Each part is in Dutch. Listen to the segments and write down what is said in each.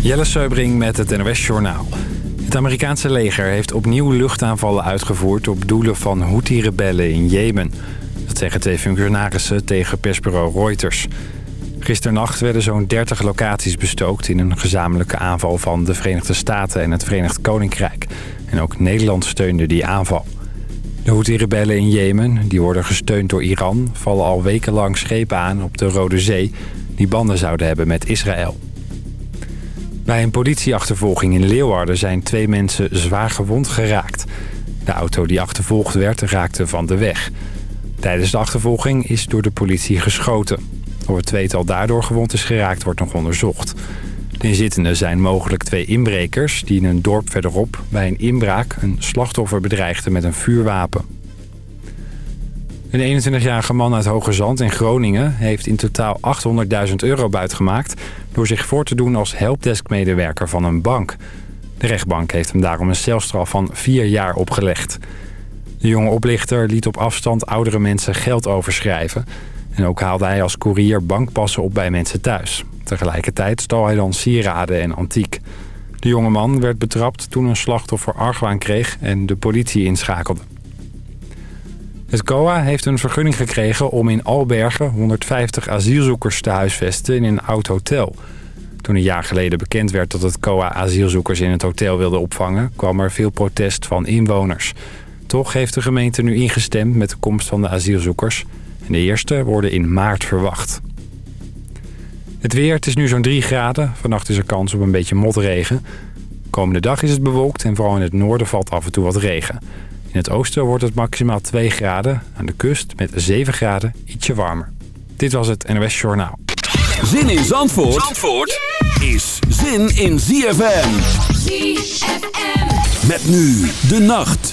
Jelle Seubring met het NOS Journaal. Het Amerikaanse leger heeft opnieuw luchtaanvallen uitgevoerd... op doelen van Houthi-rebellen in Jemen. Dat zeggen twee functionarissen tegen persbureau Reuters. Gisternacht werden zo'n 30 locaties bestookt... in een gezamenlijke aanval van de Verenigde Staten en het Verenigd Koninkrijk. En ook Nederland steunde die aanval. De Houthi-rebellen in Jemen, die worden gesteund door Iran... vallen al wekenlang schepen aan op de Rode Zee... die banden zouden hebben met Israël. Bij een politieachtervolging in Leeuwarden zijn twee mensen zwaar gewond geraakt. De auto die achtervolgd werd raakte van de weg. Tijdens de achtervolging is door de politie geschoten. Of het tweetal daardoor gewond is geraakt wordt nog onderzocht. De inzittenden zijn mogelijk twee inbrekers die in een dorp verderop bij een inbraak een slachtoffer bedreigden met een vuurwapen. Een 21-jarige man uit Hoge Zand in Groningen heeft in totaal 800.000 euro buitgemaakt... door zich voor te doen als helpdesk-medewerker van een bank. De rechtbank heeft hem daarom een celstraf van vier jaar opgelegd. De jonge oplichter liet op afstand oudere mensen geld overschrijven... en ook haalde hij als koerier bankpassen op bij mensen thuis. Tegelijkertijd stal hij dan sieraden en antiek. De jonge man werd betrapt toen een slachtoffer argwaan kreeg en de politie inschakelde. Het COA heeft een vergunning gekregen om in Albergen 150 asielzoekers te huisvesten in een oud hotel. Toen een jaar geleden bekend werd dat het COA asielzoekers in het hotel wilde opvangen... kwam er veel protest van inwoners. Toch heeft de gemeente nu ingestemd met de komst van de asielzoekers. En de eerste worden in maart verwacht. Het weer, het is nu zo'n 3 graden. Vannacht is er kans op een beetje motregen. Komende dag is het bewolkt en vooral in het noorden valt af en toe wat regen. In het oosten wordt het maximaal 2 graden. Aan de kust met 7 graden ietsje warmer. Dit was het NOS Journaal. Zin in Zandvoort, Zandvoort is zin in ZFM. ZFM. Met nu de nacht.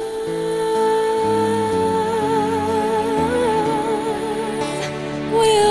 will.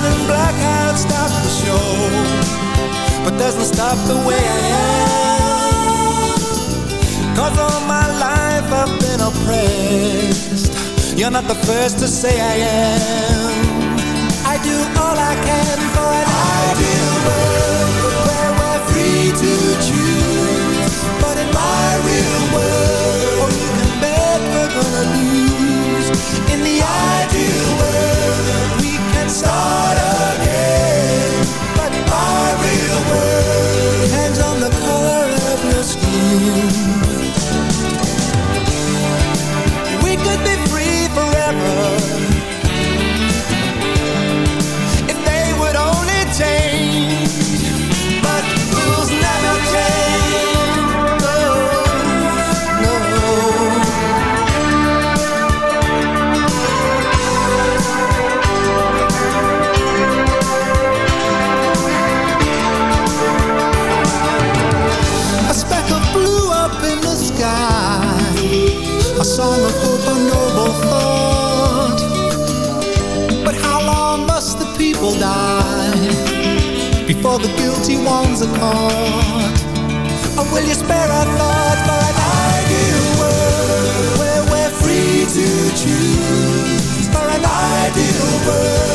red and black had the show But doesn't stop the way I am. Cause all my life I've been oppressed. You're not the first to say I am. I do all I can for an ideal world Where we're free to choose. start For the guilty ones are caught? And will you spare our thought for an ideal world where we're free to choose? For an ideal world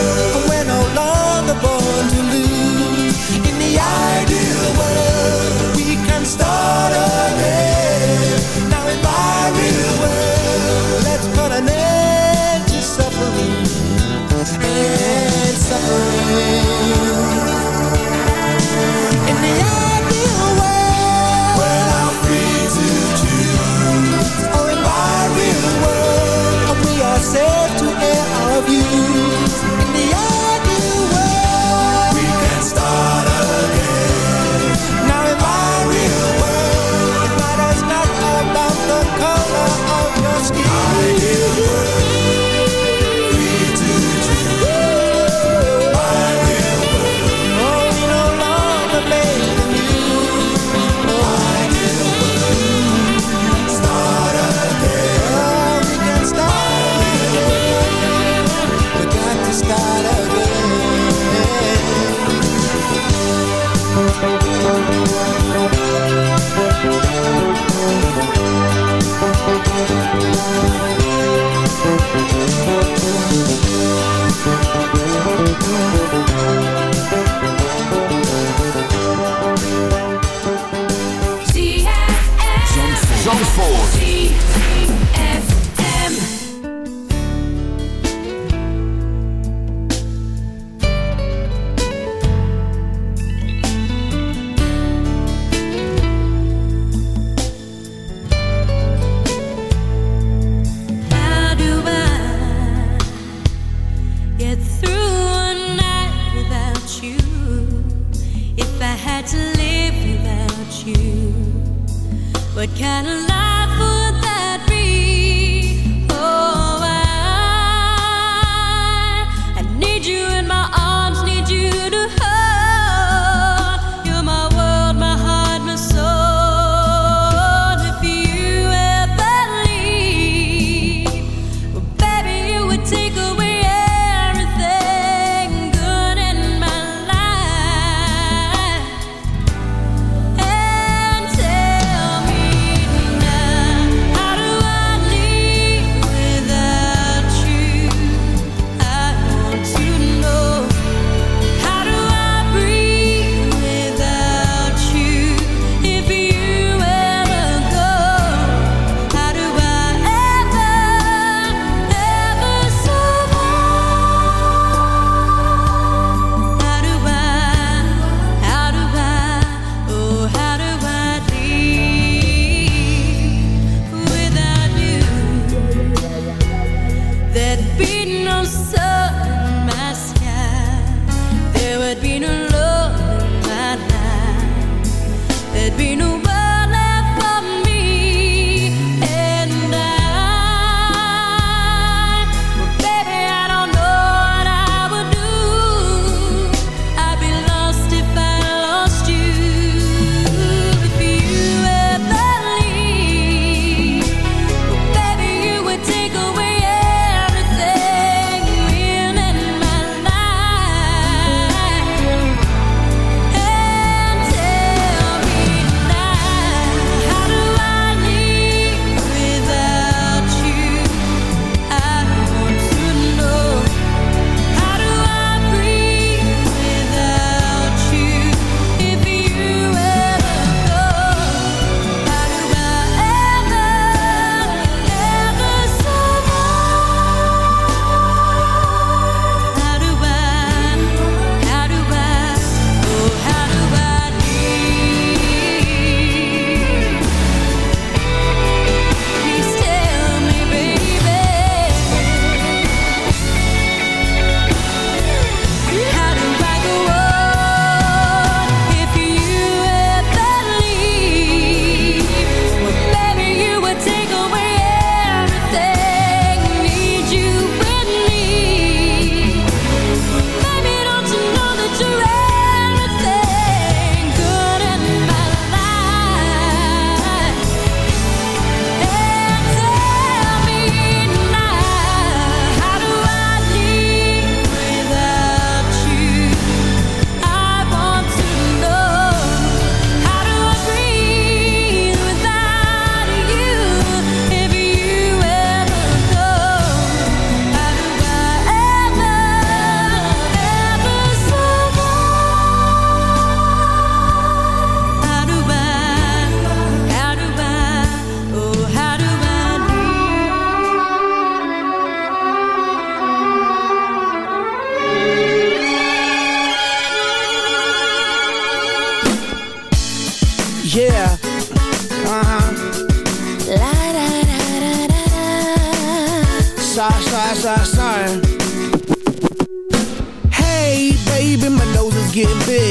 What kind of life?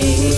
You.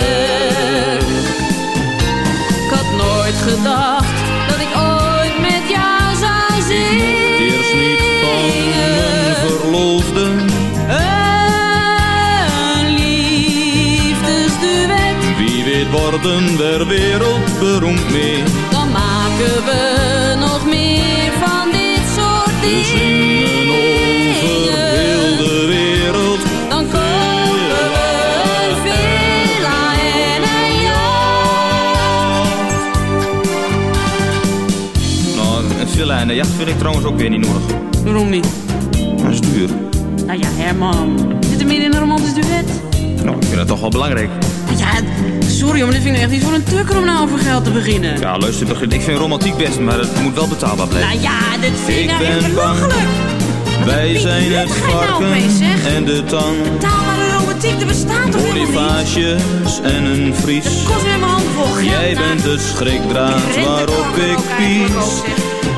Gedacht dat ik ooit met jou zou zingen. Eerst niet van mijn verloofde. Een liefdesduet, Wie weet worden we wereldberoemd mee. dan maken we een jacht vind ik trouwens ook weer niet nodig. Waarom niet? Dat is duur. Nou ja, Herman. Zit er meer in een romantisch duet? Nou, ik vind dat toch wel belangrijk. Ja, sorry, maar dit vind ik echt niet voor een tukker om nou over geld te beginnen. Ja, luister, begin- ik vind romantiek best, maar het moet wel betaalbaar blijven. Nou ja, dit vind ik, Ik nou echt belachelijk. Wij zijn het nou varken en de tang. Betaalbare romantiek, er bestaat toch helemaal niet? En een vries. Het kost weer mijn hand vol. Jij nou. bent het schrikdraad waarop ik pies.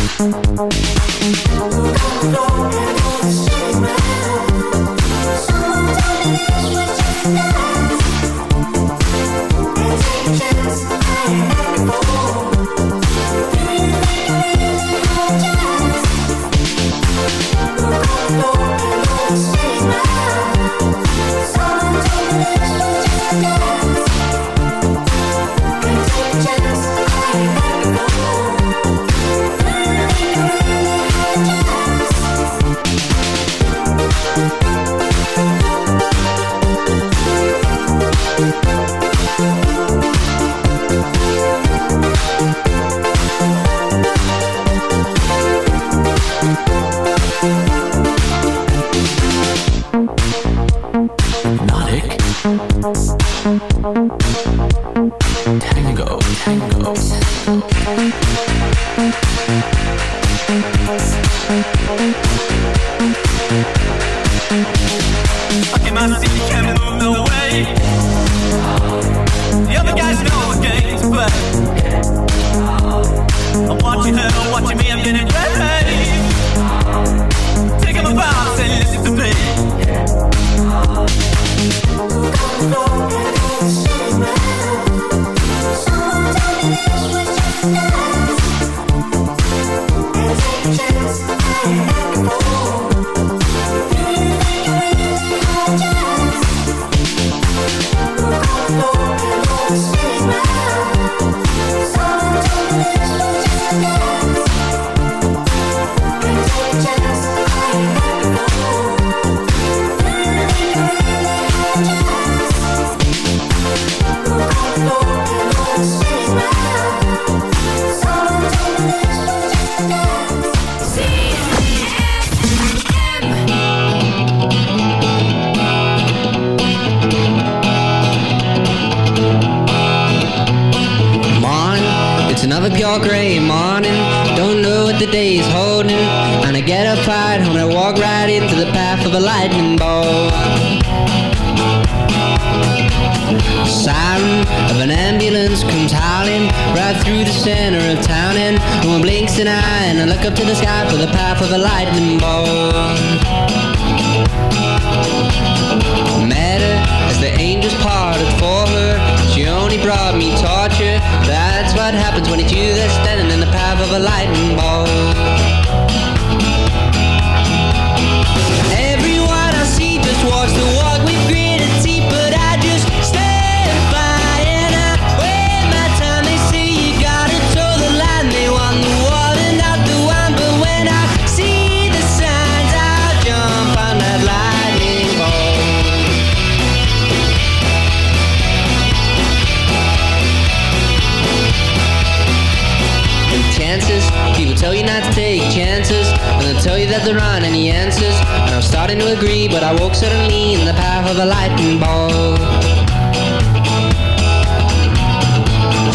Someone told find any answers. And I'm starting to agree, but I woke suddenly in the path of a lightning ball.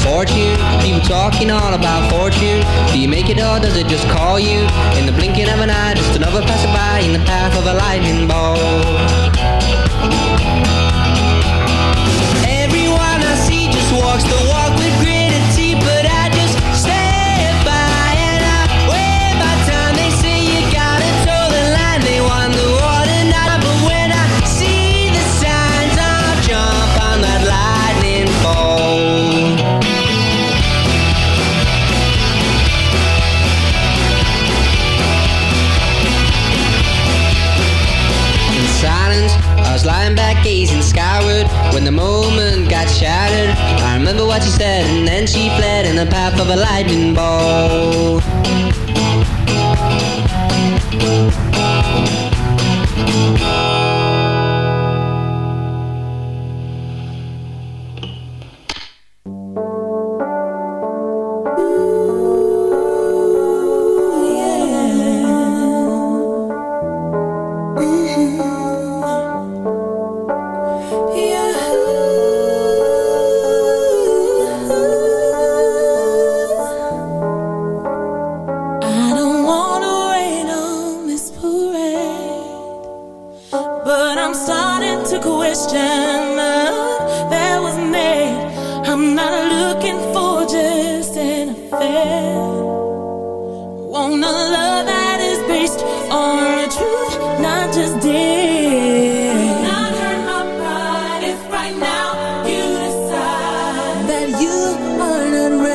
Fortune, people talking all about fortune. Do you make it or does it just call you? In the blinking of an eye, just another passerby in the path of a lightning ball. Everyone I see just walks the walk. When the moment got shattered. I remember what she said, and then she fled in the path of a lightning bolt. That you are not ready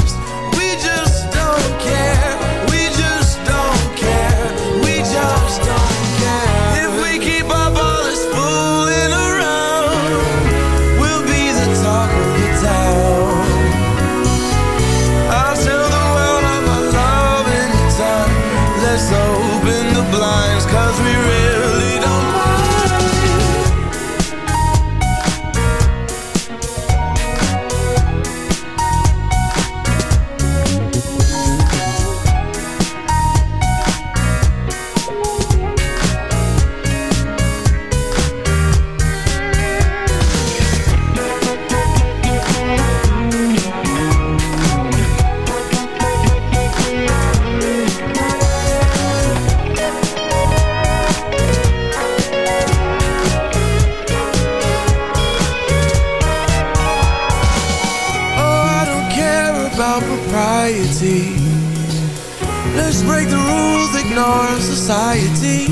our propriety. Let's break the rules, ignore society.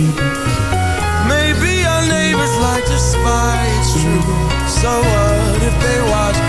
Maybe our neighbors like to spy, it's true. So what if they watch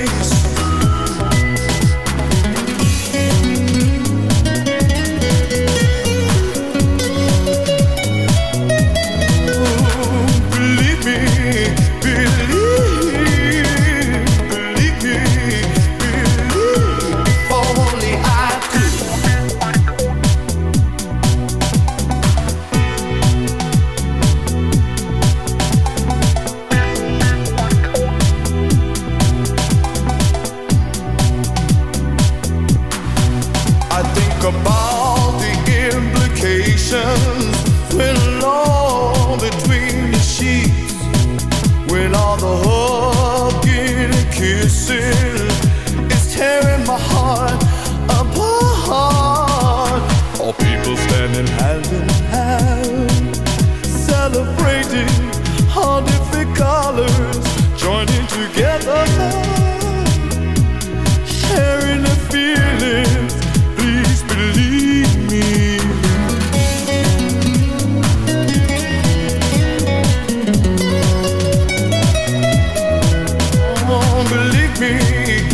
me.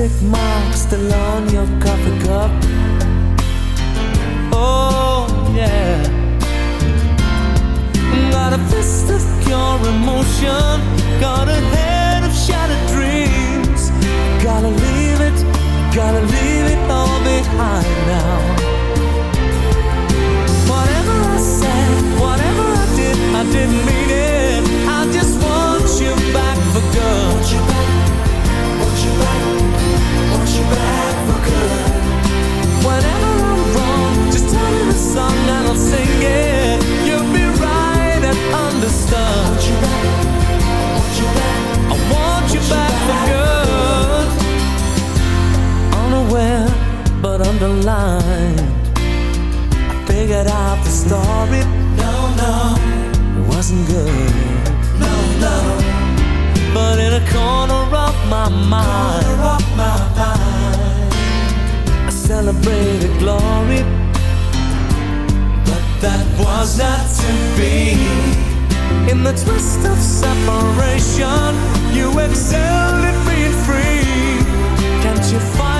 traffic marks the line. twist of separation. You excel at being free. Can't you find?